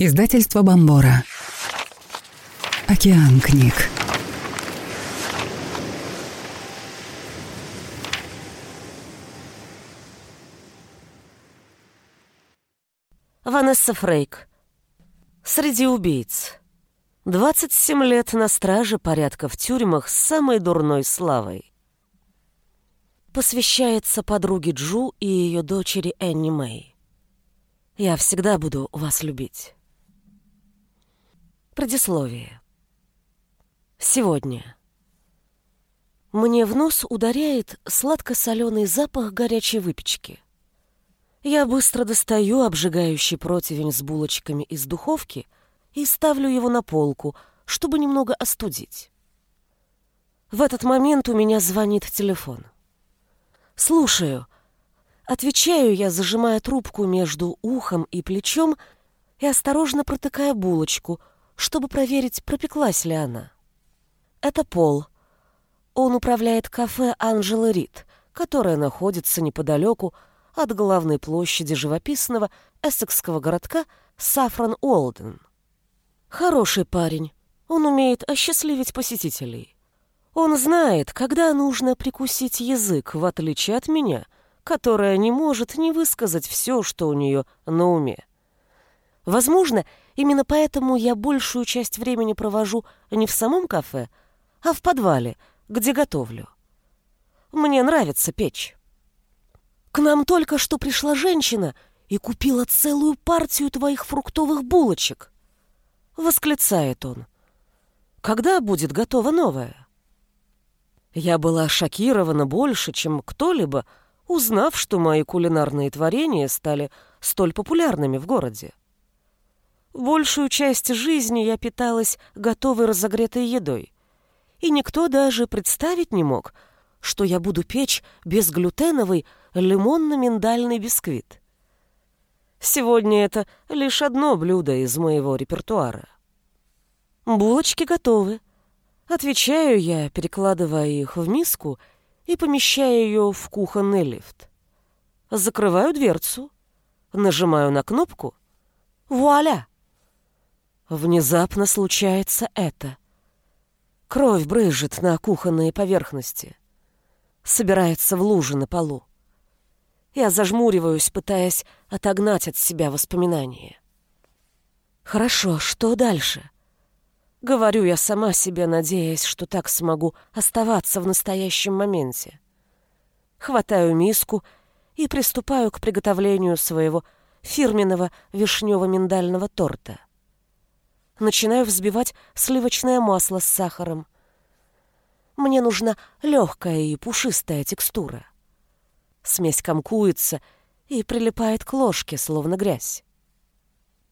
Издательство Бомбора. Океан книг. Ванесса Фрейк. Среди убийц. 27 лет на страже порядка в тюрьмах с самой дурной славой. Посвящается подруге Джу и ее дочери Энни Мэй. Я всегда буду вас любить. Предисловие. Сегодня. Мне в нос ударяет сладко-соленый запах горячей выпечки. Я быстро достаю обжигающий противень с булочками из духовки и ставлю его на полку, чтобы немного остудить. В этот момент у меня звонит телефон. «Слушаю», Отвечаю я, зажимая трубку между ухом и плечом и осторожно протыкая булочку, чтобы проверить, пропеклась ли она. Это Пол. Он управляет кафе «Анжела Рид», которое находится неподалеку от главной площади живописного эссекского городка Сафран Уолден. Хороший парень. Он умеет осчастливить посетителей. Он знает, когда нужно прикусить язык, в отличие от меня — которая не может не высказать все, что у нее на уме. Возможно, именно поэтому я большую часть времени провожу не в самом кафе, а в подвале, где готовлю. Мне нравится печь. К нам только что пришла женщина и купила целую партию твоих фруктовых булочек. Восклицает он. Когда будет готова новая? Я была шокирована больше, чем кто-либо, узнав, что мои кулинарные творения стали столь популярными в городе. Большую часть жизни я питалась готовой разогретой едой, и никто даже представить не мог, что я буду печь безглютеновый лимонно-миндальный бисквит. Сегодня это лишь одно блюдо из моего репертуара. Булочки готовы. Отвечаю я, перекладывая их в миску и помещаю ее в кухонный лифт. Закрываю дверцу, нажимаю на кнопку. Вуаля! Внезапно случается это. Кровь брызжет на кухонные поверхности. Собирается в луже на полу. Я зажмуриваюсь, пытаясь отогнать от себя воспоминания. Хорошо, что дальше? Говорю я сама себе, надеясь, что так смогу оставаться в настоящем моменте. Хватаю миску и приступаю к приготовлению своего фирменного вишнево-миндального торта. Начинаю взбивать сливочное масло с сахаром. Мне нужна легкая и пушистая текстура. Смесь комкуется и прилипает к ложке, словно грязь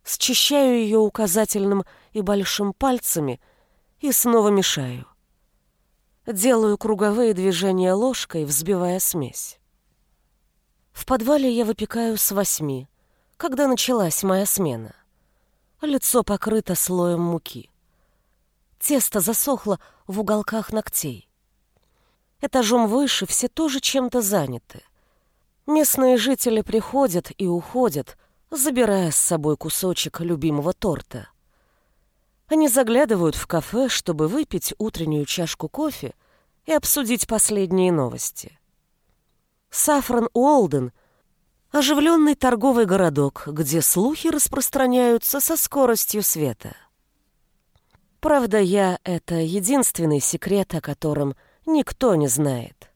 счищаю ее указательным и большим пальцами и снова мешаю. Делаю круговые движения ложкой, взбивая смесь. В подвале я выпекаю с восьми, когда началась моя смена. Лицо покрыто слоем муки. Тесто засохло в уголках ногтей. Этажом выше все тоже чем-то заняты. Местные жители приходят и уходят, забирая с собой кусочек любимого торта. Они заглядывают в кафе, чтобы выпить утреннюю чашку кофе и обсудить последние новости. Сафран Уолден — оживленный торговый городок, где слухи распространяются со скоростью света. Правда, я — это единственный секрет, о котором никто не знает.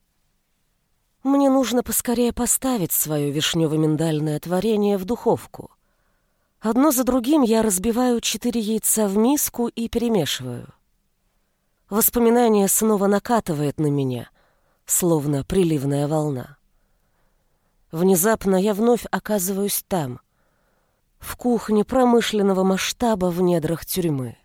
Мне нужно поскорее поставить свое вишнево-миндальное творение в духовку. Одно за другим я разбиваю четыре яйца в миску и перемешиваю. Воспоминание снова накатывает на меня, словно приливная волна. Внезапно я вновь оказываюсь там, в кухне промышленного масштаба в недрах тюрьмы.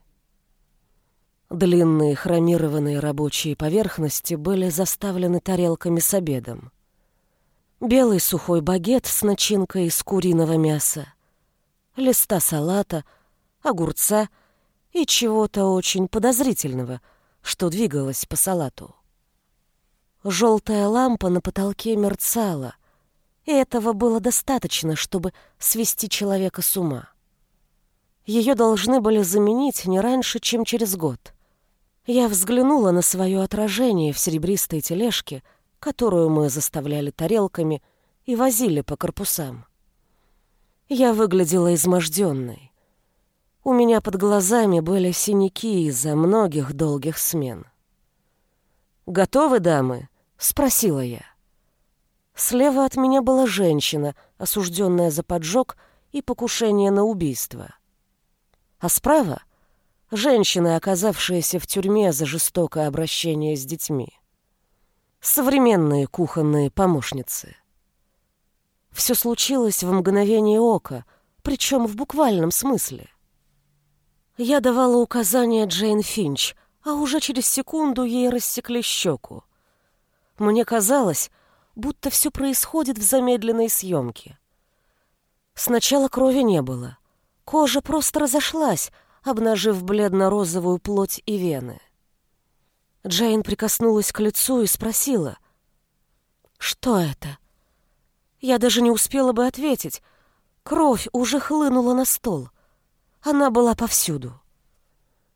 Длинные хромированные рабочие поверхности были заставлены тарелками с обедом. Белый сухой багет с начинкой из куриного мяса, листа салата, огурца и чего-то очень подозрительного, что двигалось по салату. Желтая лампа на потолке мерцала, этого было достаточно, чтобы свести человека с ума. Ее должны были заменить не раньше, чем через год. Я взглянула на свое отражение в серебристой тележке, которую мы заставляли тарелками и возили по корпусам. Я выглядела изможденной. У меня под глазами были синяки из-за многих долгих смен. «Готовы, дамы?» — спросила я. Слева от меня была женщина, осужденная за поджог и покушение на убийство. А справа — женщина, оказавшаяся в тюрьме за жестокое обращение с детьми. Современные кухонные помощницы. Все случилось в мгновение ока, причем в буквальном смысле. Я давала указания Джейн Финч, а уже через секунду ей рассекли щеку. Мне казалось, будто все происходит в замедленной съемке. Сначала крови не было. Кожа просто разошлась, обнажив бледно-розовую плоть и вены. Джейн прикоснулась к лицу и спросила, «Что это?» Я даже не успела бы ответить. Кровь уже хлынула на стол. Она была повсюду.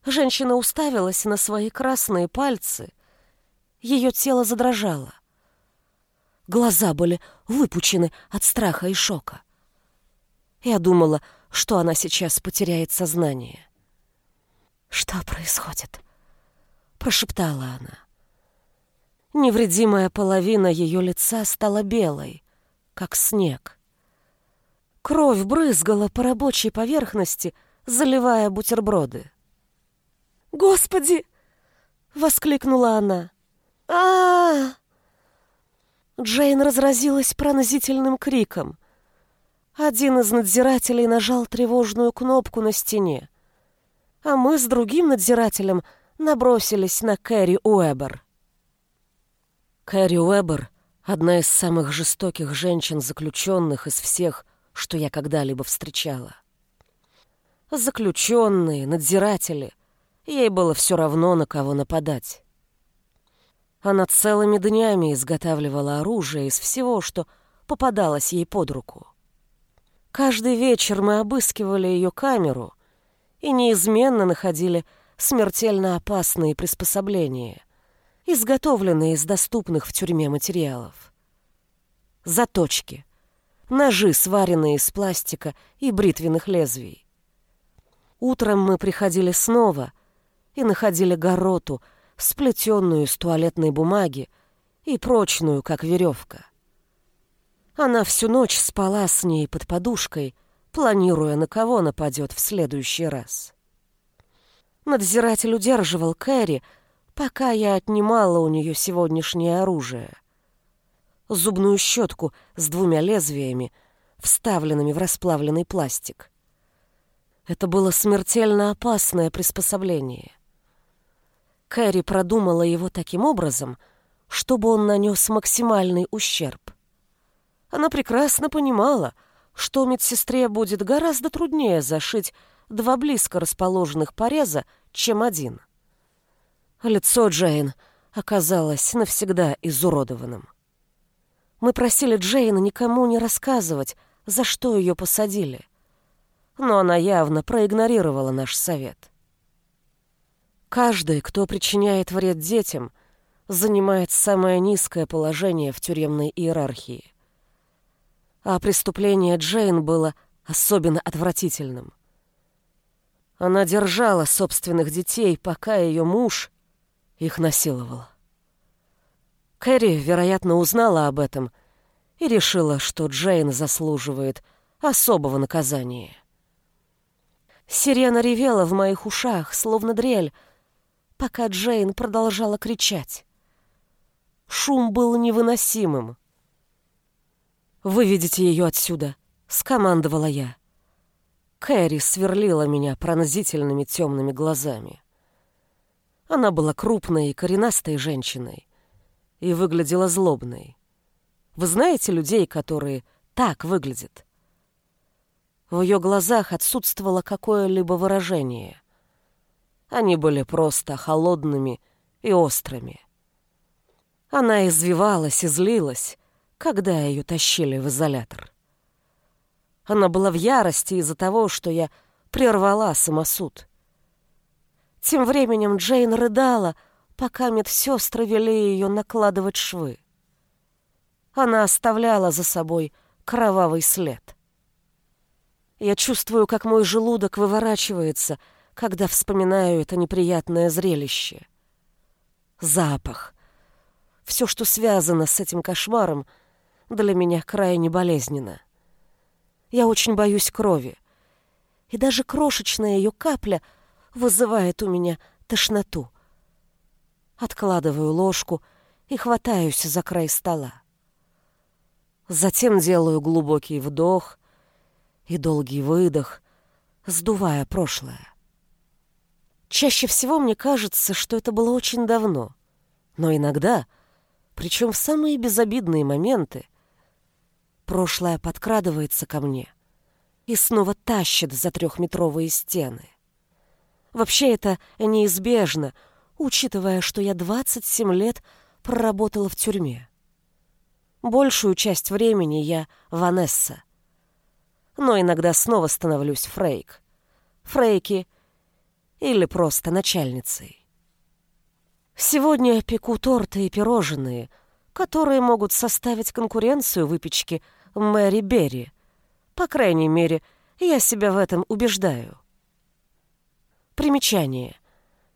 Женщина уставилась на свои красные пальцы. Ее тело задрожало. Глаза были выпучены от страха и шока. Я думала, что она сейчас потеряет сознание. «Что происходит?» — прошептала она. Невредимая половина ее лица стала белой, как снег. Кровь брызгала по рабочей поверхности — заливая бутерброды. «Господи!» — воскликнула она. а, -а, -а Джейн разразилась пронзительным криком. Один из надзирателей нажал тревожную кнопку на стене, а мы с другим надзирателем набросились на Кэрри Уэбер. Кэрри Уэбер — одна из самых жестоких женщин-заключенных из всех, что я когда-либо встречала заключенные, надзиратели. Ей было все равно, на кого нападать. Она целыми днями изготавливала оружие из всего, что попадалось ей под руку. Каждый вечер мы обыскивали ее камеру и неизменно находили смертельно опасные приспособления, изготовленные из доступных в тюрьме материалов. Заточки, ножи, сваренные из пластика и бритвенных лезвий, Утром мы приходили снова и находили гороту, сплетенную из туалетной бумаги и прочную, как веревка. Она всю ночь спала с ней под подушкой, планируя, на кого нападет в следующий раз. Надзиратель удерживал Кэрри, пока я отнимала у нее сегодняшнее оружие. Зубную щетку с двумя лезвиями, вставленными в расплавленный пластик. Это было смертельно опасное приспособление. Кэрри продумала его таким образом, чтобы он нанес максимальный ущерб. Она прекрасно понимала, что медсестре будет гораздо труднее зашить два близко расположенных пореза, чем один. Лицо Джейн оказалось навсегда изуродованным. Мы просили Джейна никому не рассказывать, за что ее посадили но она явно проигнорировала наш совет. Каждый, кто причиняет вред детям, занимает самое низкое положение в тюремной иерархии. А преступление Джейн было особенно отвратительным. Она держала собственных детей, пока ее муж их насиловал. Кэрри, вероятно, узнала об этом и решила, что Джейн заслуживает особого наказания. Сирена ревела в моих ушах, словно дрель, пока Джейн продолжала кричать. Шум был невыносимым. «Выведите ее отсюда», — скомандовала я. Кэрри сверлила меня пронзительными темными глазами. Она была крупной и коренастой женщиной и выглядела злобной. Вы знаете людей, которые так выглядят? В ее глазах отсутствовало какое-либо выражение. Они были просто холодными и острыми. Она извивалась и злилась, когда ее тащили в изолятор. Она была в ярости из-за того, что я прервала самосуд. Тем временем Джейн рыдала, пока медсестры вели ее накладывать швы. Она оставляла за собой кровавый след. Я чувствую, как мой желудок выворачивается, когда вспоминаю это неприятное зрелище. Запах. Все, что связано с этим кошмаром, для меня крайне болезненно. Я очень боюсь крови. И даже крошечная ее капля вызывает у меня тошноту. Откладываю ложку и хватаюсь за край стола. Затем делаю глубокий вдох и долгий выдох, сдувая прошлое. Чаще всего мне кажется, что это было очень давно, но иногда, причем в самые безобидные моменты, прошлое подкрадывается ко мне и снова тащит за трехметровые стены. Вообще это неизбежно, учитывая, что я 27 лет проработала в тюрьме. Большую часть времени я Ванесса. Но иногда снова становлюсь Фрейк. Фрейки или просто начальницей. Сегодня пеку торты и пирожные, которые могут составить конкуренцию выпечке Мэри Берри. По крайней мере, я себя в этом убеждаю. Примечание.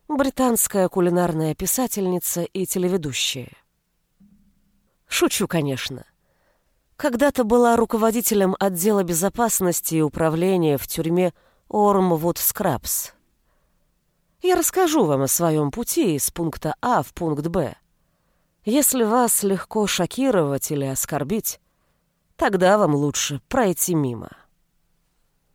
Британская кулинарная писательница и телеведущая. Шучу, конечно. Когда-то была руководителем отдела безопасности и управления в тюрьме Ормвуд Скрабс. Я расскажу вам о своем пути из пункта А в пункт Б. Если вас легко шокировать или оскорбить, тогда вам лучше пройти мимо.